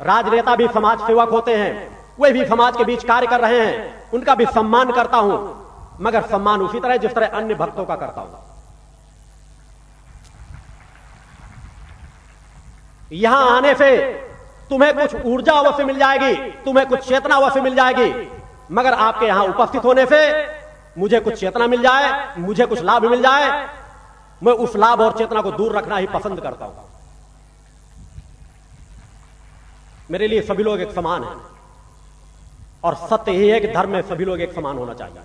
राजनेता भी समाज सेवक होते हैं। वे भी समाज के बीच कार्य कर रहे हैं। उनका भी सम्मान करता हूँ। मगर सम्मान उसी तरह, जिस तरह अन्य भक्तों का करता हूँ। यहाँ आने से तुम्हें कुछ ऊर्जा अवश्य मिल जाएगी, तुम्हें कुछ चेतना अवश्य मिल जाएगी। मगर आपके यहाँ उपस्थित होने से मुझे कुछ चेतना मिल जाए, मुझे कुछ लाभ मिल जाए। मैं उस लाभ और चेतना को दूर रखना ही पसंद करता हूँ। मेरे लिए सभी लोग एक समान हैं। और सत्य यही है कि धर्म में सभी लोग एक समान होना चाहिए।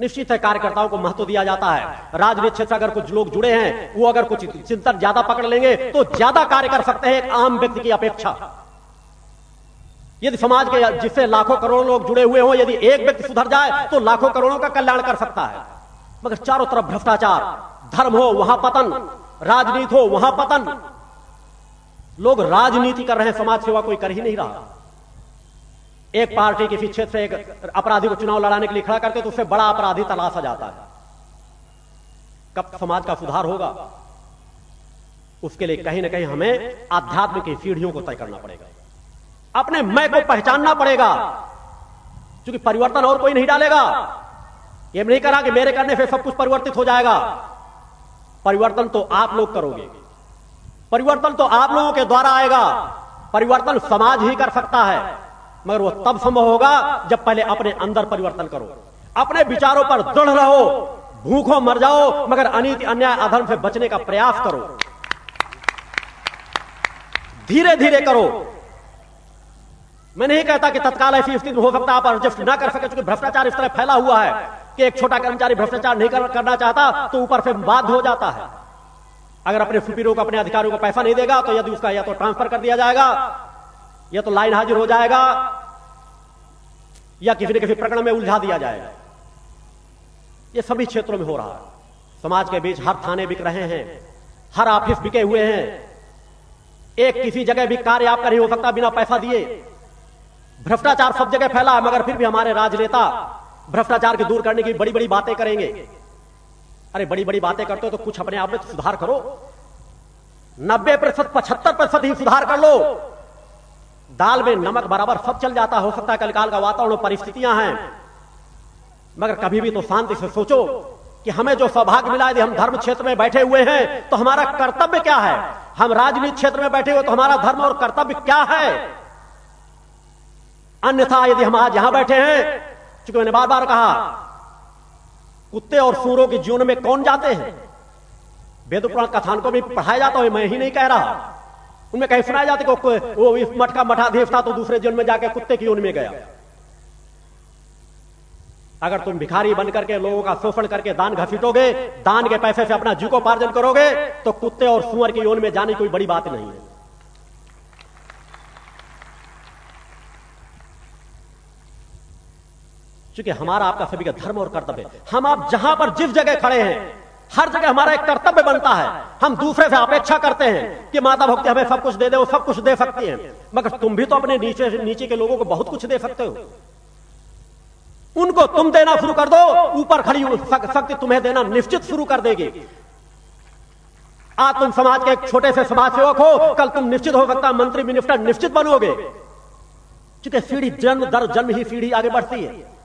निश्चित है, कार्यकर्ताओं को महत्व दिया जाता है। राजनीति क्षेत्र अगर कुछ लोग जुड़े हैं, वो अगर कुछ चिंतन ज़्यादा पकड़ लेंगे तो ज़्यादा कार्य कर सकते हैं एक आम व्यक्ति की अपेक्षा। यदि समाज के जिससे लाखों करोड़ों लोग जुड़े हुए हों, यदि एक व्यक्ति सुधर जाए तो लाखों करोड़ों का कल्याण कर सकता है। मगर चारों तरफ़ भ्रष्टाचार, धर्म हो, वहाँ पतन, राजनीति हो, वहाँ पतन लोग राजनीति कर रहे हैं, समाज सेवा कोई कर ही नहीं रहा। एक पार्टी किसी क्षेत्र से एक अपराधी को चुनाव लड़ाने के लिए खड़ा करते तो उससे बड़ा अपराधी तलाशा जाता है। कब समाज का सुधार होगा, उसके लिए कहीं ना कहीं हमें आध्यात्म की सीढ़ियों को तय करना पड़ेगा। अपने मैं को पहचानना पड़ेगा, क्योंकि परिवर्तन और कोई नहीं डालेगा। यह नहीं करा कि मेरे करने से सब कुछ परिवर्तित हो जाएगा। परिवर्तन तो आप लोग करोगे। परिवर्तन तो आप लोगों के द्वारा आएगा। परिवर्तन समाज ही कर सकता है। मगर वो तब संभव होगा जब पहले अपने अंदर परिवर्तन करो। अपने विचारों पर दृढ़ रहो। भूखो मर जाओ, मगर अनित अन्याय अधर्म से बचने का प्रयास करो। धीरे धीरे करो। मैं नहीं कहता कि तत्काल ऐसी स्थिति हो सकता आप एडजस्ट ना कर सके क्योंकि भ्रष्टाचार इस तरह फैला हुआ है कि एक छोटा कर्मचारी भ्रष्टाचार नहीं करना चाहता तो ऊपर से बाध्य हो जाता है। अगर अपने सुपीरों को, अपने अधिकारियों को पैसा नहीं देगा तो यदि उसका या तो ट्रांसफ़र कर दिया जाएगा, या तो लाइन हाजिर हो जाएगा, या किसी न किसी प्रकरण में उलझा दिया जाएगा। यह सभी क्षेत्रों में हो रहा है। समाज के बीच हर थाने बिक रहे हैं, हर ऑफ़िस बिके हुए हैं। एक किसी जगह भी कार्य आपका नहीं हो सकता बिना पैसा दिए। भ्रष्टाचार सब जगह फैला है, मगर फिर भी हमारे राजनेता भ्रष्टाचार के दूर करने की बड़ी बड़ी बातें करेंगे। अरे बड़ी बड़ी बातें करते हो तो कुछ अपने आप में सुधार करो। नब्बे प्रतिशत, पचहत्तर प्रतिशत ही सुधार कर लो। दाल में नमक बराबर सब चल जाता, हो सकता है कलकाल का वातावरण परिस्थितियाँ हैं। मगर कभी भी तो शांति से सोचो कि हमें जो सौभाग्य मिला यदि हम धर्म क्षेत्र में बैठे हुए हैं तो हमारा कर्तव्य क्या है? हम राजनीति क्षेत्र में बैठे हुए तो हमारा धर्म और कर्तव्य क्या है? अन्यथा यदि हम आज यहाँ बैठे हैं, चूँकि मैंने बार बार कहा कुत्ते और सूरों के जीवन में कौन जाते हैं? वेद पुराण कथान को भी पढ़ाया जाता है, मैं ही नहीं कह रहा। उनमें कहीं सुनाया जाता वो इस मठ का मठाधीश था तो दूसरे जीवन में जाके कुत्ते की उनमें गया। अगर तुम भिखारी बन करके लोगों का शोषण करके दान घसीटोगे, दान के पैसे से अपना जीवोपार्जन करोगे तो कुत्ते और सुअर की योन में जाने कोई बड़ी बात नहीं है। क्योंकि हमारा आपका सभी का धर्म और कर्तव्य हम आप जहाँ पर जिस जगह खड़े हैं, हर जगह हमारा एक कर्तव्य बनता है। हम दूसरे से अपेक्षा करते हैं कि माता भक्ति हमें सब कुछ दे दे, वो सब कुछ दे सकती है। मगर तुम भी तो अपने नीचे नीचे के लोगों को बहुत कुछ दे सकते हो। उनको तुम देना शुरू कर दो, ऊपर खड़ी शक्ति तुम्हें देना निश्चित शुरू कर देगी। आज तुम समाज के एक छोटे से समाज सेवक हो, कल तुम निश्चित हो सकता मंत्री मिनिस्टर निश्चित बनोगे। क्योंकि सीढ़ी जन्म, दर जन्म ही सीढ़ी आगे बढ़ती है।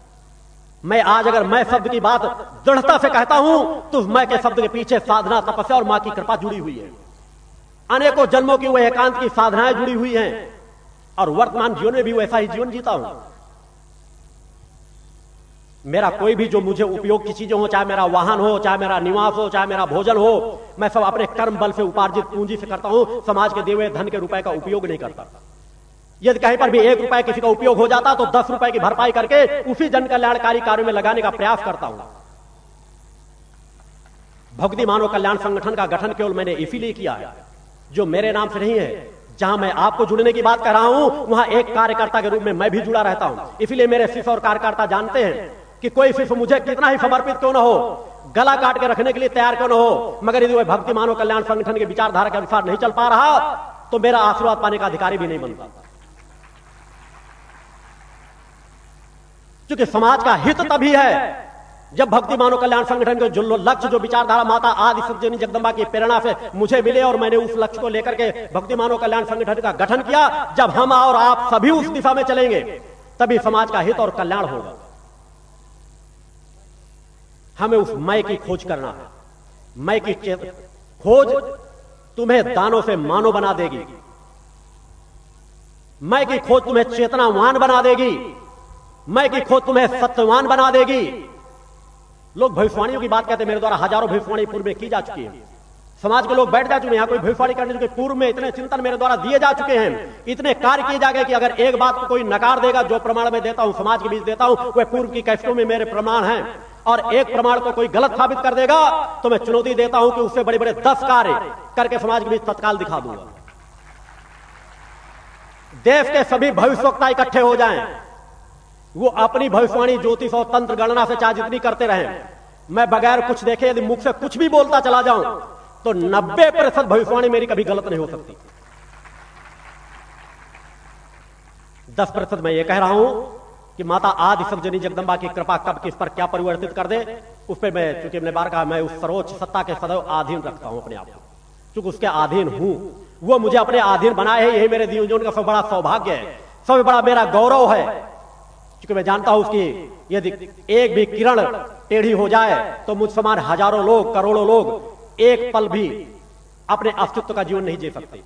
मैं आज अगर मैं शब्द की बात दृढ़ता से कहता हूँ तो मैं के शब्द के पीछे साधना, तपस्या और माँ की कृपा जुड़ी हुई है। अनेकों जन्मों की वह एकांत की साधनाएँ जुड़ी हुई हैं, और वर्तमान जीवन में भी वैसा ही जीवन जीता हूँ। मेरा कोई भी जो मुझे उपयोग की चीज़ें हो, चाहे मेरा वाहन हो, चाहे मेरा निवास हो, चाहे मेरा भोजन हो, मैं सब अपने कर्म बल से उपार्जित पूंजी से करता हूँ, समाज के देवे धन के रुपए का उपयोग नहीं करता। यदि कहीं पर भी एक रुपए किसी का उपयोग हो जाता तो दस रुपए की भरपाई करके उसी जन कल्याणकारी कार्यों में लगाने का प्रयास करता हूँ। भक्ति मानव कल्याण संगठन का गठन केवल मैंने इसीलिए किया है, जो मेरे नाम से नहीं है, जहाँ मैं आपको जुड़ने की बात कर रहा हूँ, वहाँ एक कार्यकर्ता के रूप में मैं भी जुड़ा रहता हूँ। इसीलिए मेरे शिष्य और कार्यकर्ता जानते हैं कि कोई शिष्य मुझे कितना ही समर्पित क्यों ना हो, गला काट के रखने के लिए तैयार क्यों ना हो, मगर यदि वह भक्ति मानव कल्याण संगठन के विचारधारा के अनुसार नहीं चल पा रहा तो मेरा आशीर्वाद पाने का अधिकारी भी नहीं बनता। क्योंकि समाज का हित तभी है जब भक्ति मानव कल्याण संगठन के जो लक्ष्य, जो विचारधारा माता आदि सत्यनी जगदम्बा की प्रेरणा से मुझे मिले और मैंने उस लक्ष्य को लेकर के भक्ति मानव कल्याण संगठन का गठन किया, जब हम और आप सभी उस दिशा में चलेंगे, तभी समाज का हित और कल्याण होगा। हमें उस मय की खोज करना है। मय की खोज तुम्हें दानों से मानो बना देगी। मैं की खोज तुम्हें चेतनावान बना देगी। मैं की खोज तुम्हें सत्यवान बना देगी। लोग भविष्यवाणियों की बात कहते हैं, मेरे द्वारा हज़ारों भविष्यवाणी पूर्व में की जा चुकी है। समाज के लोग बैठ जा चुके हैं कोई भविष्यवाणी करने के पूर्व में इतने चिंतन मेरे द्वारा दिए जा चुके हैं। इतने कार्य किए जा गए कि अगर एक बात को कोई नकार देगा, जो प्रमाण में देता हूँ, समाज के बीच देता हूँ, वह पूर्व की कैफियों में मेरे प्रमाण हैं। और एक प्रमाण को कोई गलत साबित कर देगा तो मैं चुनौती देता हूँ कि उससे बड़े बड़े दस कार्य करके समाज के बीच तत्काल दिखा दूँगा। देश के सभी भविष्यवक्ता इकट्ठे हो जाएँ। वो अपनी भविष्यवाणी ज्योतिष और तंत्र गणना से चाहे जितनी करते रहे। मैं बगैर कुछ देखे यदि मुख से कुछ भी बोलता चला जाऊँ तो 90 प्रतिशत भविष्यवाणी मेरी कभी गलत नहीं हो सकती। दस प्रतिशत मैं ये कह रहा हूँ कि माता आदि सर्जनी जगदम्बा की कृपा कब किस पर क्या परिवर्तित कर दे, उस पर मैं, चूँकि मैंने बार कहा, मैं उस सर्वोच्च सत्ता के सदैव अधीन रखता हूँ अपने आप को। चूँकि उसके अधीन हूँ, वो मुझे अपने अधीन बनाए है, यही मेरे जीवन का सबसे बड़ा सौभाग्य है, सबसे बड़ा मेरा गौरव है। क्योंकि मैं जानता हूँ उसकी, यदि एक भी किरण टेढ़ी हो जाए तो मुझ समान हज़ारों लोग, करोड़ों लोग, एक पल भी अपने अस्तित्व का जीवन नहीं जी सकते।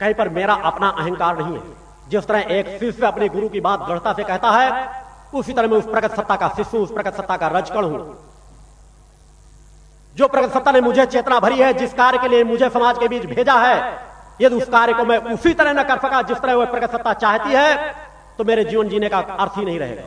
कहीं पर मेरा अपना अहंकार नहीं है। जिस तरह एक शिष्य अपने गुरु की बात दृढ़ता से कहता है, उसी तरह मैं उस प्रगत सत्ता का शिष्य उस प्रगत सत्ता का रजकण हूँ। जो प्रगत सत्ता ने मुझे चेतना भरी है, जिस कार्य के लिए मुझे समाज के बीच भेजा है यदि उस कार्य को मैं उसी तरह न कर सका जिस तरह वह प्रगत सत्ता चाहती है तो मेरे जीवन जीने का अर्थ ही नहीं रहेगा।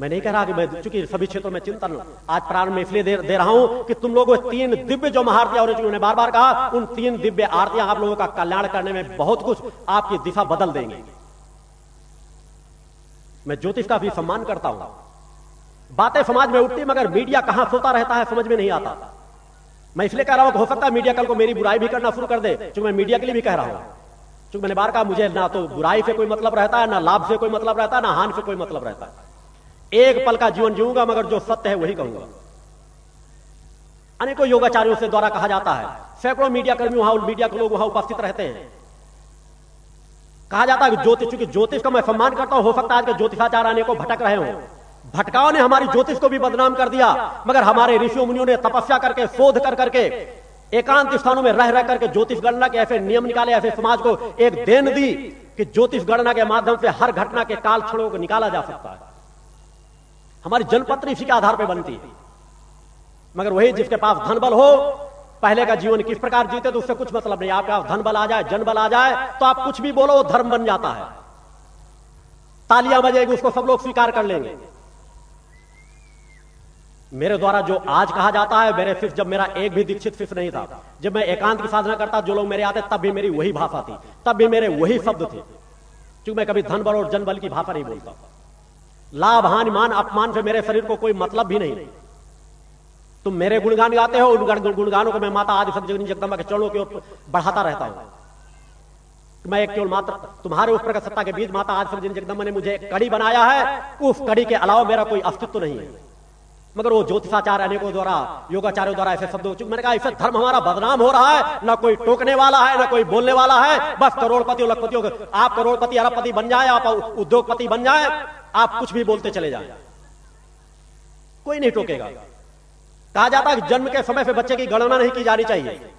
मैं नहीं कह रहा कि मैं चूँकि सभी क्षेत्रों में चिंतन आज प्रारंभ में इसलिए दे, दे रहा हूँ कि तुम लोग तीन दिव्य जो महारतियाँ और उन्होंने बार बार कहा उन तीन दिव्य आरतियाँ आप लोगों का कल्याण करने में बहुत कुछ आपकी दिशा बदल देंगे। मैं ज्योतिष का भी सम्मान करता हूँ। बातें समाज में उठती मगर मीडिया कहाँ सोता रहता है समझ में नहीं आता। मैं इसलिए कह रहा हूँ हो सकता है मीडिया कल को मेरी बुराई भी करना शुरू कर दे क्योंकि मैं मीडिया के लिए भी कह रहा हूँ। क्योंकि मैंने बार कहा, मुझे ना तो बुराई से कोई मतलब रहता है, ना लाभ से कोई मतलब रहता है, ना हान से कोई मतलब रहता है। एक पल का जीवन जीऊँगा, मगर जो सत्य है वही कहूँगा। अनेकों योगाचार्यों से द्वारा कहा जाता है, सैकड़ों मीडिया कर्मी वहाँ, मीडिया के लोग वहाँ उपस्थित रहते हैं। कहा जाता है ज्योतिष, चूँकि ज्योतिष का मैं सम्मान करता हूँ, हो सकता है आज के ज्योतिषाचार आने को भटक रहे हो। भटकाओं ने हमारी ज्योतिष को भी बदनाम कर दिया, मगर हमारे ऋषि मुनियों ने तपस्या करके, शोध कर करके, एकांत स्थानों में रह रह करके ज्योतिष गणना के ऐसे नियम निकाले, ऐसे समाज को एक देन दी कि ज्योतिष गणना के माध्यम से हर घटना के काल क्षणों को निकाला जा सकता है। हमारी जनपत्र इसी के आधार पर बनती है। मगर वही जिसके पास धन बल हो, पहले का जीवन किस प्रकार जीते तो उससे कुछ मतलब नहीं। आपके पास धन बल आ जाए जन बल आ जाए तो आप कुछ भी बोलो धर्म बन जाता है। तालियाँ बजेगी, उसको सब लोग स्वीकार कर लेंगे। मेरे द्वारा जो आज कहा जाता है, मेरे फिर जब मेरा एक भी दीक्षित फिर नहीं था। जब मैं एकांत की साधना करता, जो लोग मेरे आते, तब भी मेरी वही भाषा थी, तब भी मेरे वही शब्द थे। क्योंकि मैं कभी धन बल और जन बल की भाषा नहीं बोलता। लाभ, हानि, मान, अपमान से मेरे शरीर को कोई मतलब भी नहीं। तुम मेरे गुणगान गाते हो, उन गुणगानों को मैं माता, आदि सदजगनी जगदम्बा के चरणों की ओर बढ़ाता रहता हूँ। मैं एक केवल मात्र, तुम्हारे उस प्रकार सत्ता के बीच माता, आदि सदजगनी जगदम्बा ने मुझे कड़ी बनाया है। उस कड़ी के अलावा मेरा कोई अस्तित्व नहीं है। मगर वो ज्योतिषाचार्य अनेकों द्वारा, योगाचार्यों द्वारा ऐसे शब्द मैंने कहा ऐसे धर्म हमारा बदनाम हो रहा है, ना कोई टोकने वाला है, ना कोई बोलने वाला है, बस करोड़पति लखपतियों आप करोड़पति, अरबपति बन जाए, आप उद्योगपति बन जाए, आप कुछ भी बोलते चले जाए। कोई नहीं टोकेगा। कहा जाता है जन्म के समय से बच्चे की गणना नहीं की जानी चाहिए।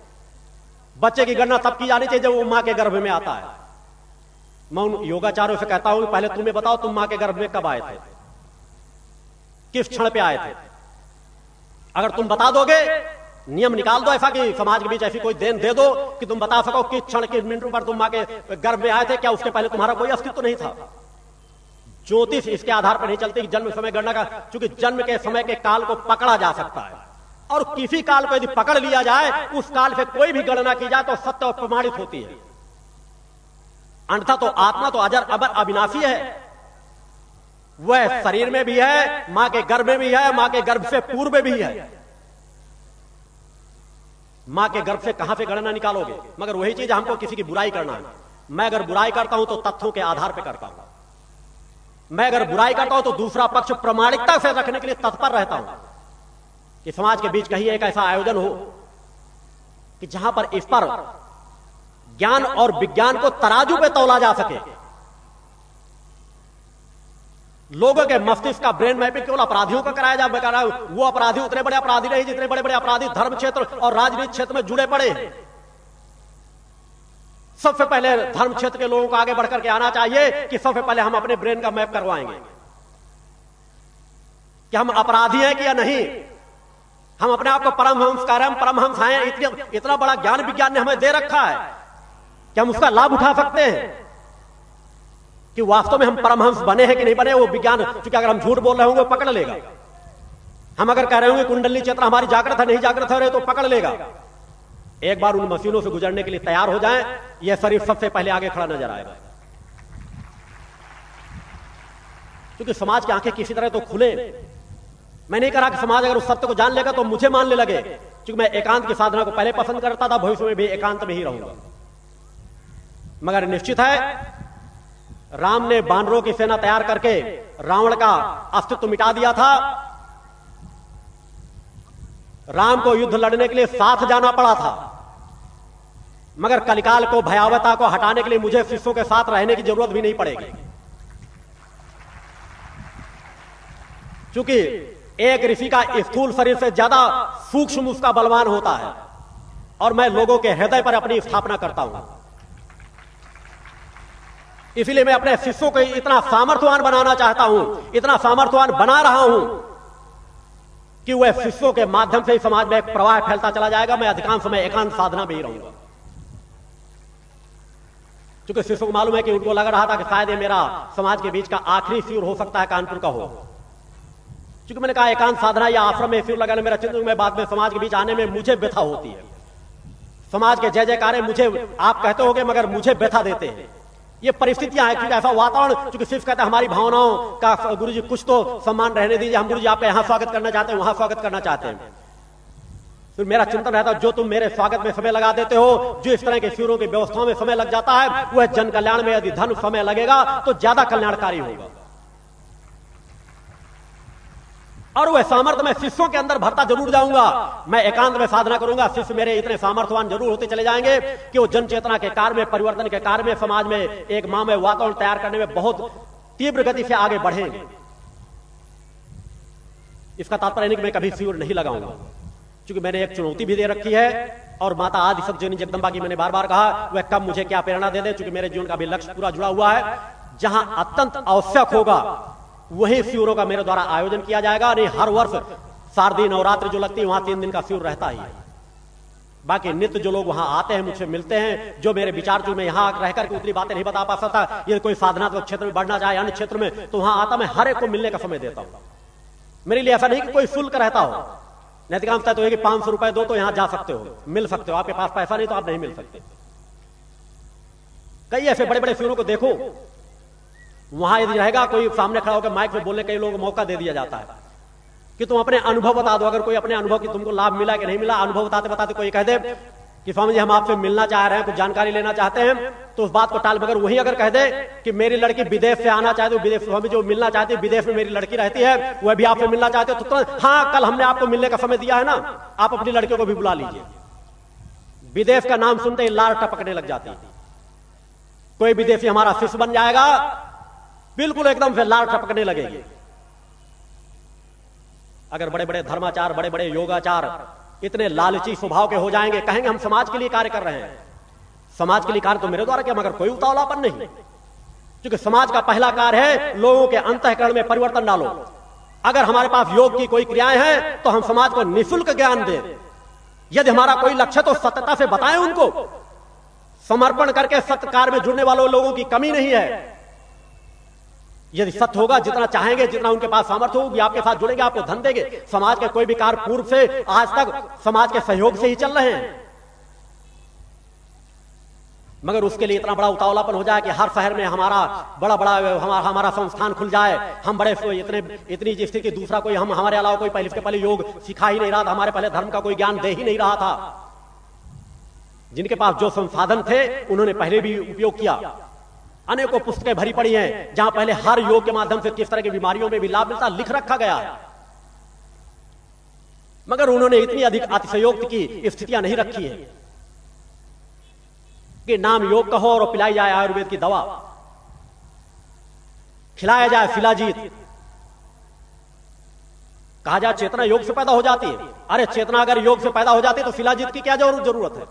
बच्चे की गणना तब की जानी चाहिए जब वो माँ के गर्भ में आता है। मैं उन योगाचार्यों से कहता हूँ पहले तुम्हें बताओ, तुम माँ के गर्भ में कब आए थे? किस क्षण पे आए थे? अगर तुम बता दोगे, नियम निकाल दो ऐसा कि समाज के बीच ऐसी कोई देन दे दो कि तुम बता सको किस क्षण, किस मिनट पर तुम माँ के गर्भ में आए थे, क्या उसके पहले तुम्हारा कोई अस्तित्व नहीं था? ज्योतिष इसके आधार पर नहीं चलती कि जन्म समय गणना का, क्योंकि जन्म के समय के काल को पकड़ा जा सकता है। और किसी काल को यदि पकड़ लिया जाए, उस काल से कोई भी गणना की जाए तो सत्य और प्रमाणित होती है। अंततः तो आत्मा तो अजर अबर अविनाशी है। वह शरीर में भी है, माँ के गर्भ में भी है, माँ के गर्भ से पूर्व में भी है। माँ के गर्भ से कहाँ से गणना निकालोगे? मगर वही चीज़ हमको किसी की बुराई करना है। मैं अगर बुराई करता हूँ तो तथ्यों के आधार पर करता हूँ। मैं अगर बुराई करता हूँ तो दूसरा पक्ष प्रमाणिकता से रखने के लिए तत्पर रहता हूँ। कि समाज के बीच कहीं एक ऐसा आयोजन हो कि जहाँ पर इस पर ज्ञान और विज्ञान को तराजू पे तोला जा सके। लोगों के मस्तिष्क का ब्रेन मैपिंग केवल अपराधियों का कराया जा बेकार वो अपराधी उतने बड़े अपराधी नहीं जितने बड़े बड़े अपराधी धर्म क्षेत्र और राजनीति क्षेत्र में जुड़े पड़े। सबसे पहले धर्म क्षेत्र के लोगों को आगे बढ़कर के आना चाहिए कि सबसे पहले हम अपने ब्रेन का मैप करवाएँगे। कि हम अपराधी हैं कि या नहीं? हम अपने आप को परमहंस कह रहे हैं परमहंस हैं। इतना बड़ा ज्ञान विज्ञान ने हमें दे रखा है कि हम उसका लाभ उठा सकते हैं। कि वास्तव में हम परमहंस बने हैं कि नहीं बने वो विज्ञान क्योंकि अगर हम झूठ बोल रहे होंगे पकड़ लेगा। हम अगर कह रहे होंगे, कुंडली चेतना हमारी जागृत है, नहीं जागृत है तो पकड़ लेगा। एक बार उन मशीनों से गुजरने के लिए तैयार हो जाएँ यह शरीर सबसे पहले आगे खड़ा नज़र आएगा। क्योंकि समाज की आँखें किसी तरह तो खुले। मैं नहीं कहा कि समाज अगर उस सत्य को जान लेगा तो मुझे मानने लगे। क्योंकि मैं एकांत की साधना को पहले पसंद करता था, भविष्य में भी एकांत में ही रहूँगा। मगर निश्चित है राम ने बानरों की सेना तैयार करके रावण का अस्तित्व मिटा दिया था। राम को युद्ध लड़ने के लिए साथ जाना पड़ा था। मगर कलिकाल को भयावता को हटाने के लिए मुझे शिष्यों के साथ रहने की ज़रूरत भी नहीं पड़ेगी। क्योंकि एक ऋषि का स्थूल शरीर से ज़्यादा सूक्ष्म उसका बलवान होता है और मैं लोगों के हृदय पर अपनी स्थापना करता हूँ। इसलिए मैं अपने शिष्यों को इतना सामर्थ्यवान बनाना चाहता हूँ, इतना सामर्थ्यवान बना रहा हूँ कि वह शिष्यों के माध्यम से ही समाज में एक प्रवाह फैलता चला जाएगा। मैं अधिकांश समय एकांत साधना में ही रहूँगा। क्योंकि शिष्यों को मालूम है कि उनको लग रहा था कि शायद मेरा समाज के बीच का आखिरी फ्यूर हो सकता है, कानपुर का हो। क्योंकि मैंने कहा, एकांत साधना या आश्रम में फ्यूर लगाने मेरा चिंतन में बाद में समाज के बीच आने में मुझे व्यथा होती है। समाज के जय जयकारे मुझे, आप कहते हो मगर मुझे व्यथा देते हैं। ये परिस्थितियाँ हैं क्योंकि ऐसा वातावरण क्योंकि सिर्फ़ कहते हैं हमारी भावनाओं का गुरु जी कुछ तो सम्मान रहने दीजिए, हम गुरु जी आपका यहाँ स्वागत करना चाहते हैं, वहाँ स्वागत करना चाहते हैं। फिर मेरा चिंतन रहता है, जो तुम मेरे स्वागत में समय लगा देते हो, जो इस तरह के शिविरों की व्यवस्थाओं में समय लग जाता है, वह जन कल्याण में यदि धन समय लगेगा तो ज़्यादा कल्याणकारी होगा। और वह सामर्थ्य मैं शिष्यों के अंदर भरता ज़रूर जाऊँगा। मैं एकांत में साधना करूँगा। शिष्य मेरे इतने सामर्थ्यवान ज़रूर होते चले जाएँगे कि वो जन चेतना के कार्य में, परिवर्तन के कार्य में, समाज में एक माँ में वातावरण तैयार करने में बहुत तीव्र गति से आगे बढ़ेंगे इसका तात्पर्य नहीं कि मैं कभी शिविर नहीं लगाऊँगा। क्योंकि मैंने एक चुनौती भी दे रखी है और माता आदि सब जनी जगदम्बा की मैंने बार बार कहा, वह कब मुझे क्या प्रेरणा दे दे, क्योंकि मेरे जीवन का भी लक्ष्य पूरा जुड़ा हुआ है। जहाँ अत्यंत आवश्यक होगा वही फ्यूरों का मेरे द्वारा आयोजन किया जाएगा, नहीं, हर वर्ष शारदी नवरात्र जो लगती है, वहाँ तीन दिन का फ्यूर रहता ही बाकी नित्य जो लोग वहाँ आते हैं, मुझसे मिलते हैं, जो मेरे विचार जो मैं यहाँ रहकर के उतनी बातें नहीं बता पा सकता ये कोई साधनात्मक क्षेत्र में बढ़ना चाहे, अन्य क्षेत्र में तो वहाँ आता मैं हर एक को मिलने का समय देता हूँ। मेरे लिए ऐसा नहीं कि कोई शुल्क रहता हो। नैतिकांशता तो है कि पाँच सौ रुपए दो तो यहाँ जा सकते हो, मिल सकते हो। आपके पास पैसा नहीं तो आप नहीं मिल सकते। कई ऐसे बड़े बड़े फिरों को देखो वहाँ यदि रहेगा, कोई सामने खड़ा होकर माइक पे बोलने कई लोगों को मौका दे दिया जाता है। कि तुम अपने अनुभव बता दो, अगर कोई अपने अनुभव की तुमको लाभ मिला कि नहीं मिला, अनुभव बताते बताते कोई कह दे कि स्वामी जी, हम आपसे मिलना चाह रहे हैं, कुछ जानकारी लेना चाहते हैं तो उस बात को टाल मगर वही अगर कह दे कि मेरी लड़की विदेश से आना चाहती है, विदेश स्वामी जो मिलना चाहती है, विदेश में मेरी लड़की रहती है, वह भी आपसे मिलना चाहते हो तो हाँ कल हमने आपको मिलने का समय दिया है ना, आप अपनी लड़कियों को भी बुला लीजिए। विदेश का नाम सुनते ही लार टपकने लग जाती कोई विदेशी हमारा शिष्य बन जाएगा बिल्कुल एकदम फिर लाल टपकने लगेगी। अगर बड़े बड़े धर्माचार बड़े बड़े योगाचार इतने लालची स्वभाव के हो जाएँगे, कहेंगे हम समाज के लिए कार्य कर रहे हैं। समाज के लिए कार्य तो मेरे द्वारा क्या, मगर कोई उतावलापन नहीं। क्योंकि समाज का पहला कार्य है लोगों के अंतकरण में परिवर्तन डालो। अगर हमारे पास योग की कोई क्रियाएँ हैं तो हम समाज को निशुल्क ज्ञान दें। यदि हमारा कोई लक्ष्य तो सत्यता से बताएँ उनको। समर्पण करके सत्कार में जुड़ने वालों लोगों की कमी नहीं है। यदि सत्य होगा, जितना चाहेंगे, जितना उनके पास सामर्थ्य होगी, आपके साथ जुड़ेंगे, आपको धन देंगे। समाज के कोई भी कार्य पूर्व से आज तक समाज के सहयोग से ही चल रहे हैं। मगर उसके लिए इतना बड़ा उतावलापन हो जाए कि हर शहर में हमारा बड़ा बड़ा, हमारा हमारा संस्थान खुल जाए, हम बड़े इतने, इतनी स्थिति दूसरा कोई, हम, हमारे अलावा कोई पहले पहले योग सिखा ही नहीं रहा था, हमारे पहले धर्म का कोई ज्ञान दे ही नहीं रहा था। जिनके पास जो संसाधन थे, उन्होंने पहले भी उपयोग किया। अनेकों पुस्तकें भरी पड़ी हैं, जहाँ पहले हर योग के माध्यम से किस तरह की बीमारियों में भी लाभ मिलता, लिख रखा गया। मगर उन्होंने इतनी अधिक अतिशयोक्त की स्थितियाँ नहीं रखी है कि नाम योग कहो और पिलाई जाए आयुर्वेद की दवा, खिलाया जाए फिलाजीत कहा जाए चेतना योग से पैदा हो जाती है। अरे चेतना अगर योग से पैदा हो जाती है तो फिलाजीत की क्या ज़रूरत है?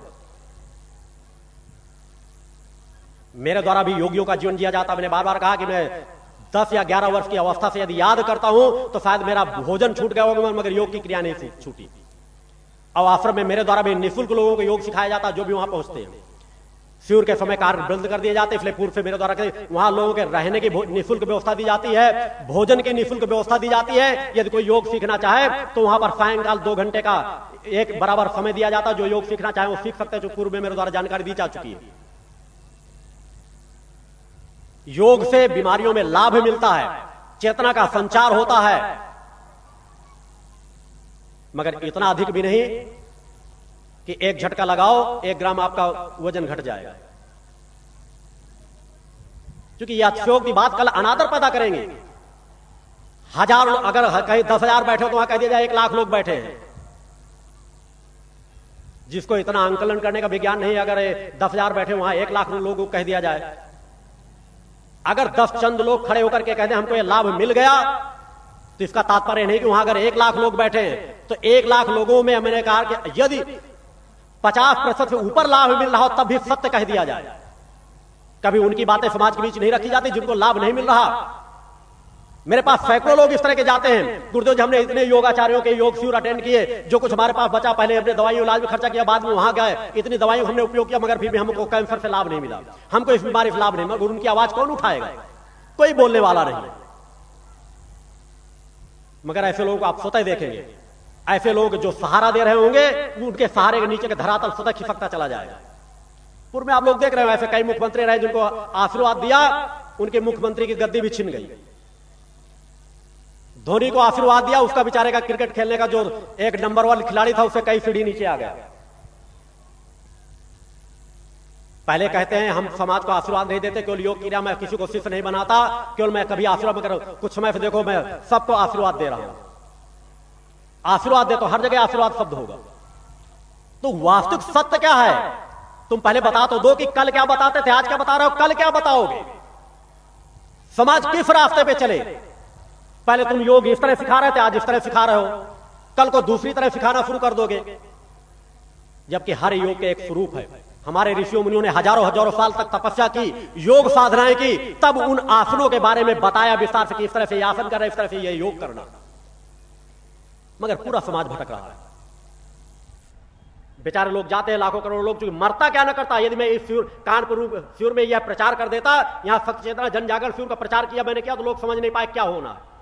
मेरे द्वारा भी योगियों का जीवन जिया जाता। मैंने बार बार कहा कि मैं दस या ग्यारह वर्ष की अवस्था से यदि याद करता हूँ तो शायद मेरा भोजन छूट गया होगा, मगर योग की क्रिया नहीं छूटी। और आश्रम में मेरे द्वारा भी निःशुल्क लोगों को योग सिखाया जाता, जो भी वहाँ पहुँचते हैं। सूर्य के समय कार्य बंद कर दिए जाते, इसलिए पूर्व से मेरे द्वारा वहाँ लोगों के रहने की निःशुल्क व्यवस्था दी जाती है, भोजन की निःशुल्क व्यवस्था दी जाती है। यदि कोई योग सीखना चाहे तो वहाँ पर सायंकाल दो घंटे का एक बराबर समय दिया जाता, जो योग सीखना चाहे वो सीख सकते हैं, जो पूर्व में मेरे द्वारा जानकारी दी जा चुकी है। योग से बीमारियों में लाभ मिलता है, चेतना का संचार होता है। मगर इतना अधिक भी नहीं कि एक झटका लगाओ, एक ग्राम आपका वज़न घट जाएगा। क्योंकि यह अतिशोक की बात कल अनादर पैदा करेंगे। हज़ार, अगर कहीं दस हज़ार बैठे हो तो वहाँ कह दिया जाए एक लाख लोग बैठे हैं। जिसको इतना आंकलन करने का विज्ञान नहीं, अगर दस हज़ार बैठे वहाँ एक लाख लोगों को कह दिया जाए। अगर दस चंद लोग खड़े होकर के कहते हमको ये लाभ मिल गया तो इसका तात्पर्य नहीं कि वहाँ अगर एक लाख लोग बैठे हैं तो एक लाख लोगों में मैंने कहा कि यदि पचास प्रतिशत से ऊपर लाभ मिल रहा हो, तब भी सत्य कह दिया जाए। कभी उनकी बातें समाज के बीच नहीं रखी जाती जिनको लाभ नहीं मिल रहा। मेरे पास सैकड़ों लोग इस तरह के जाते हैं। गुरुदेव जी, हमने इतने योगाचार्यों के योग शिविर अटेंड किए, जो कुछ हमारे पास बचा, पहले हमने दवाई इलाज में खर्चा किया, बाद में वहाँ गए। इतनी दवाइयों हमने उपयोग किया, मगर फिर भी हमको कैंसर से लाभ नहीं मिला। हमको इस बीमारी से लाभ नहीं मगर उनकी आवाज़ कौन उठाएगा? कोई बोलने वाला नहीं। मगर ऐसे लोगों आप स्वतः देखेंगे। ऐसे लोग जो सहारा दे रहे होंगे उनके सहारे के नीचे के धरातल स्वतः खिसकता चला जाएगा। पूर्व में आप लोग देख रहे हो, ऐसे कई मुख्यमंत्री रहे जिनको आशीर्वाद दिया, उनके मुख्यमंत्री की गद्दी भी छिन गई। धोनी को आशीर्वाद दिया, उसका बेचारे का क्रिकेट खेलने का जो एक नंबर वन खिलाड़ी था उससे कई सीढ़ी नीचे आ गया। पहले कहते हैं, हम समाज को आशीर्वाद नहीं देते, केवल योग क्रिया मैं किसी को शिष्य नहीं बनाता, केवल मैं कभी आशीर्वाद कर। कुछ समय से देखो, मैं सबको आशीर्वाद दे रहा हूँ। आशीर्वाद दे तो हर जगह आशीर्वाद शब्द होगा। तो वास्तविक सत्य क्या है? तुम पहले बता तो दो कि कल क्या बताते थे, आज क्या बता रहे हो? कल क्या बताओगे? समाज किस रास्ते पे चले? पहले तुम योग इस तरह सिखा रहे थे, आज इस तरह सिखा रहे हो। कल को दूसरी तरह सिखाना शुरू कर दोगे। जबकि हर योग के एक स्वरूप है। हमारे ऋषियों मुनियों ने हज़ारों हज़ारों साल तक तपस्या की, योग साधनाएँ की, तब उन आसनों के बारे में बताया विस्तार से कि इस तरह से आसन करना, इस तरह से यह योग करना। मगर पूरा समाज भटक रहा है। बेचारे लोग जाते हैं, लाखों करोड़ लोग चूँकि मरता क्या ना करता? यदि मैं इस कानपुर शिविर में यह प्रचार कर देता, यहाँ सत्य चेतना जन जागरण शिविर का प्रचार किया, मैंने किया तो लोग समझ नहीं पाए क्या होना। है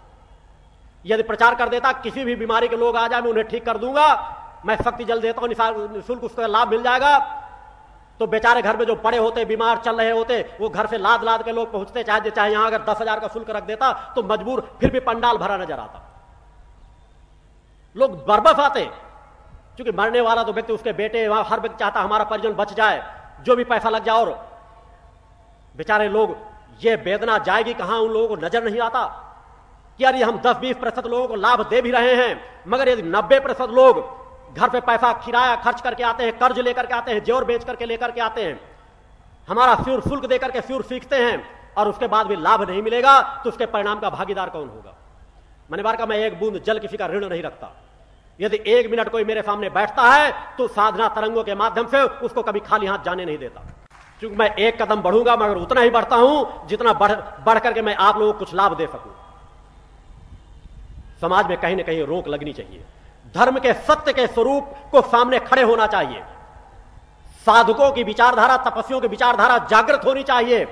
यदि प्रचार कर देता, किसी भी बीमारी के लोग आ जाए, मैं उन्हें ठीक कर दूँगा। मैं शक्ति जल देता हूँ निःशुल्क उसका लाभ मिल जाएगा। तो बेचारे घर में जो पड़े होते, बीमार चल रहे होते, वो घर से लाद लाद के लोग पहुँचते, चाहे चाहे यहाँ अगर दस हज़ार का शुल्क रख देता तो मजबूर, फिर भी पंडाल भरा नज़र आता। लोग बरबस आते, क्योंकि मरने वाला तो व्यक्ति, उसके बेटे, वहाँ हर व्यक्ति चाहता हमारा परिजन बच जाए, जो भी पैसा लग जाए और बेचारे लोग, ये वेदना जाएगी कहाँ, उन लोगों को नज़र नहीं आता। कि यार ये हम 10-20 प्रतिशत लोगों को लाभ दे भी रहे हैं, मगर यदि 90 प्रतिशत लोग घर पे पैसा किराया खर्च करके आते हैं, कर्ज लेकर के आते हैं ज़ोर बेच करके लेकर के आते हैं, हमारा फ्यूर शुल्क देकर के फ्यूर सीखते हैं, और उसके बाद भी लाभ नहीं मिलेगा तो उसके परिणाम का भागीदार कौन होगा? मैंने बार का मैं एक बूंद जल किसी का ऋण नहीं रखता। यदि एक मिनट कोई मेरे सामने बैठता है तो साधना तरंगों के माध्यम से उसको कभी खाली हाथ जाने नहीं देता। क्योंकि मैं एक कदम बढ़ूँगा, मगर उतना ही बढ़ता हूँ, जितना बढ़ बढ़ करके मैं आप लोगों को कुछ लाभ दे सकूँ। समाज में कहीं ना कहीं रोक लगनी चाहिए। धर्म के सत्य के स्वरूप को सामने खड़े होना चाहिए। साधकों की विचारधारा, तपस्वियों की विचारधारा जागृत होनी चाहिए।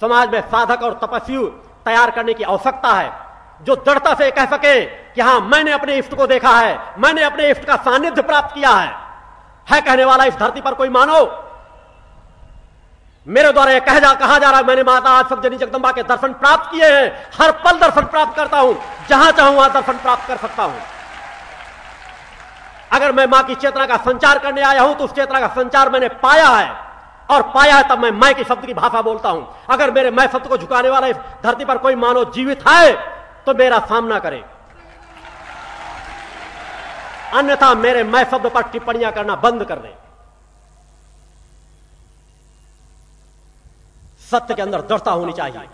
समाज में साधक और तपस्वी तैयार करने की आवश्यकता है। जो दृढ़ता से कह सके कि हाँ, मैंने अपने इष्ट को देखा है, मैंने अपने इष्ट का सानिध्य प्राप्त किया है। है कहने वाला, इस धरती पर कोई मानो मेरे द्वारा कह जा, कहा जा रहा है, मैंने माता आज जनी जगदम्बा के दर्शन प्राप्त किए हैं। हर पल दर्शन प्राप्त करता हूँ। जहाँ चाहूँ, वहाँ दर्शन प्राप्त कर सकता हूँ। अगर मैं माँ की चेतना का संचार करने आया हूँ तो उस चेतना का संचार मैंने पाया है। और पाया है तब मैं मैं की शब्द की भाषा बोलता हूँ। अगर मेरे मैं शब्द को झुकाने वाला इस धरती पर कोई मानव जीवित है तो मेरा सामना करे। अन्यथा मेरे मैं शब्द पर टिप्पणियाँ करना बंद कर दें। सत्य के अंदर दृढ़ता होनी चाहिए।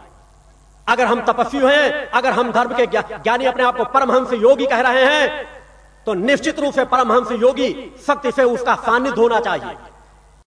अगर हम तपस्वी हैं, अगर हम धर्म के ज्ञानी अपने आप को परमहंस योगी कह रहे हैं तो निश्चित रूप से परमहंस योगी शक्ति से उसका सानिध्य होना चाहिए।